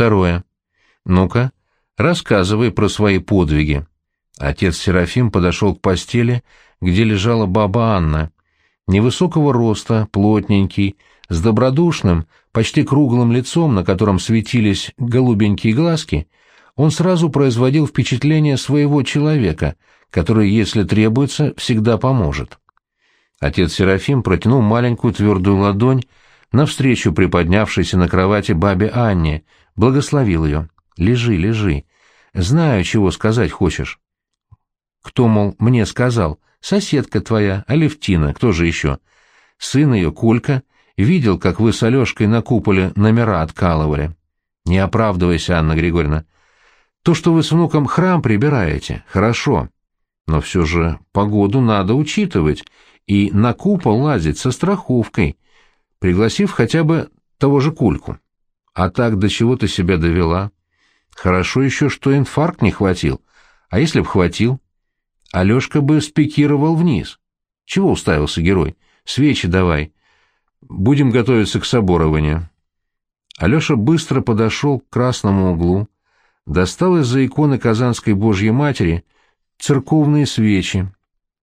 Второе. Ну-ка, рассказывай про свои подвиги. Отец Серафим подошел к постели, где лежала баба Анна. Невысокого роста, плотненький, с добродушным, почти круглым лицом, на котором светились голубенькие глазки, он сразу производил впечатление своего человека, который, если требуется, всегда поможет. Отец Серафим протянул маленькую твердую ладонь навстречу приподнявшейся на кровати бабе Анне, благословил ее. «Лежи, лежи. Знаю, чего сказать хочешь». «Кто, мол, мне сказал? Соседка твоя, Алевтина, кто же еще?» Сын ее, Колька, видел, как вы с Алешкой на куполе номера откалывали. Не оправдывайся, Анна Григорьевна. То, что вы с внуком храм прибираете, хорошо. Но все же погоду надо учитывать и на купол лазить со страховкой, пригласив хотя бы того же Кульку. А так до чего ты себя довела? Хорошо еще, что инфаркт не хватил. А если б хватил? Алешка бы спикировал вниз. Чего уставился герой? Свечи давай. Будем готовиться к соборованию. Алеша быстро подошел к красному углу, достал из-за иконы Казанской Божьей Матери церковные свечи.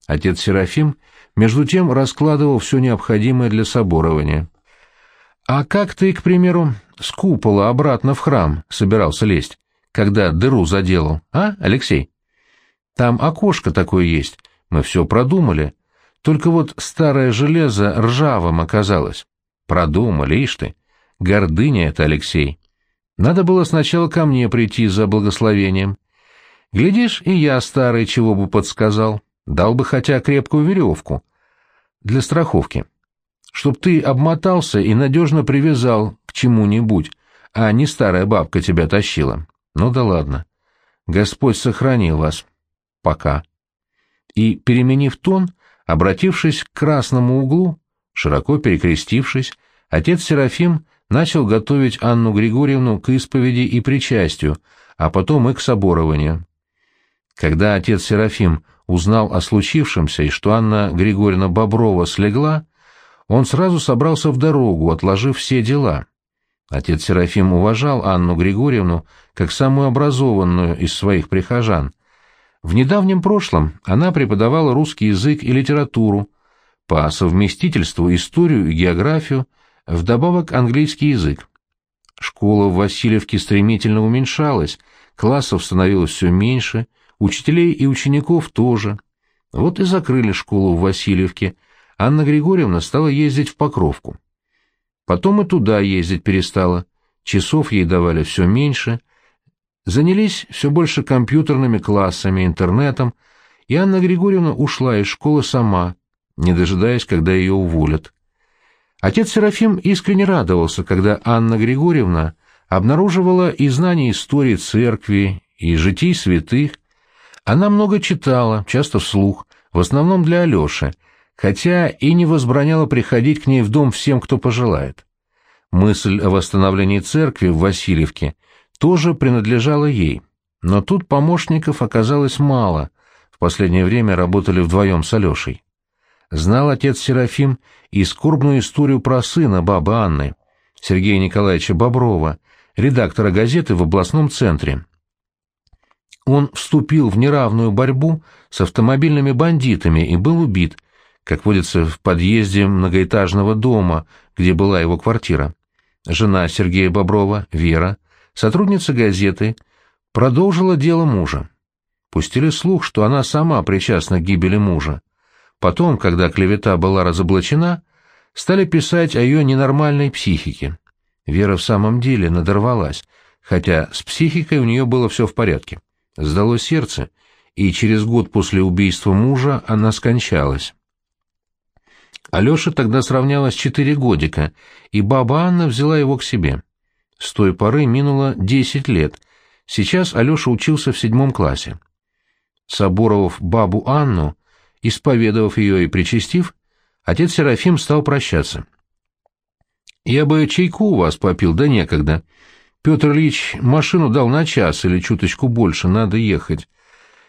Отец Серафим, между тем, раскладывал все необходимое для соборования. «А как ты, к примеру, с купола обратно в храм собирался лезть, когда дыру заделал, а, Алексей? Там окошко такое есть, мы все продумали. Только вот старое железо ржавым оказалось. Продумали, ишь ты. Гордыня это, Алексей. Надо было сначала ко мне прийти за благословением. Глядишь, и я, старый, чего бы подсказал. Дал бы хотя крепкую веревку. Для страховки. Чтоб ты обмотался и надежно привязал к чему-нибудь, а не старая бабка тебя тащила. Ну да ладно. Господь сохранил вас. Пока. И, переменив тон, обратившись к красному углу, широко перекрестившись, отец Серафим начал готовить Анну Григорьевну к исповеди и причастию, а потом и к соборованию. Когда отец Серафим узнал о случившемся и что Анна Григорьевна Боброва слегла, он сразу собрался в дорогу, отложив все дела. Отец Серафим уважал Анну Григорьевну как самую образованную из своих прихожан. В недавнем прошлом она преподавала русский язык и литературу, по совместительству историю и географию, вдобавок английский язык. Школа в Васильевке стремительно уменьшалась, классов становилось все меньше, учителей и учеников тоже. Вот и закрыли школу в Васильевке. Анна Григорьевна стала ездить в Покровку. Потом и туда ездить перестала. Часов ей давали все меньше. Занялись все больше компьютерными классами, интернетом, и Анна Григорьевна ушла из школы сама, не дожидаясь, когда ее уволят. Отец Серафим искренне радовался, когда Анна Григорьевна обнаруживала и знания истории церкви, и житий святых. Она много читала, часто вслух, в основном для Алеши, хотя и не возбраняла приходить к ней в дом всем, кто пожелает. Мысль о восстановлении церкви в Васильевке тоже принадлежала ей, но тут помощников оказалось мало, в последнее время работали вдвоем с Алешей. Знал отец Серафим и скорбную историю про сына бабы Анны, Сергея Николаевича Боброва, редактора газеты в областном центре. Он вступил в неравную борьбу с автомобильными бандитами и был убит, как водится, в подъезде многоэтажного дома, где была его квартира. Жена Сергея Боброва, Вера, сотрудница газеты, продолжила дело мужа. Пустили слух, что она сама причастна к гибели мужа. Потом, когда клевета была разоблачена, стали писать о ее ненормальной психике. Вера в самом деле надорвалась, хотя с психикой у нее было все в порядке. Сдало сердце, и через год после убийства мужа она скончалась. Алеша тогда сравнялась четыре годика, и баба Анна взяла его к себе. С той поры минуло десять лет. Сейчас Алеша учился в седьмом классе. Соборовав бабу Анну, Исповедовав ее и причастив, отец Серафим стал прощаться. «Я бы чайку у вас попил, да некогда. Петр Ильич машину дал на час или чуточку больше, надо ехать.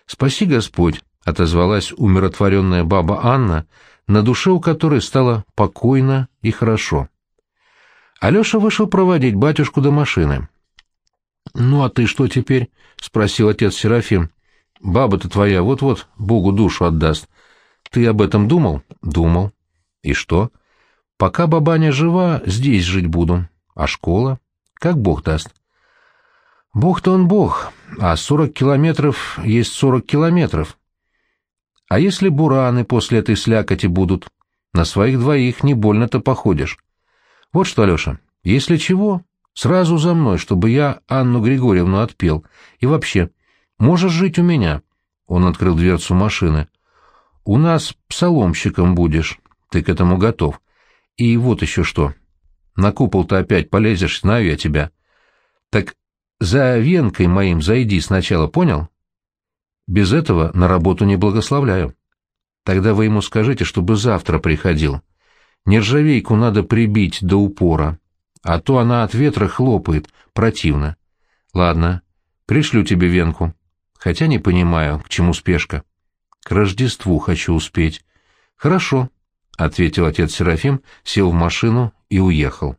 Спаси Господь», — отозвалась умиротворенная баба Анна, на душе у которой стало покойно и хорошо. Алеша вышел проводить батюшку до машины. Ну а ты что теперь? спросил отец Серафим. Баба-то твоя вот-вот Богу душу отдаст. Ты об этом думал? Думал. И что? Пока бабаня жива, здесь жить буду. А школа? Как Бог даст. Бог-то он Бог, а сорок километров есть сорок километров. А если бураны после этой слякоти будут? На своих двоих не больно-то походишь. Вот что, Алеша, если чего, сразу за мной, чтобы я Анну Григорьевну отпел. И вообще, можешь жить у меня. Он открыл дверцу машины. У нас псаломщиком будешь. Ты к этому готов. И вот еще что. На купол-то опять полезешь, знаю я тебя. Так за венкой моим зайди сначала, понял? Без этого на работу не благословляю. Тогда вы ему скажите, чтобы завтра приходил. Нержавейку надо прибить до упора, а то она от ветра хлопает, противно. Ладно, пришлю тебе венку. Хотя не понимаю, к чему спешка. К Рождеству хочу успеть. Хорошо, — ответил отец Серафим, сел в машину и уехал.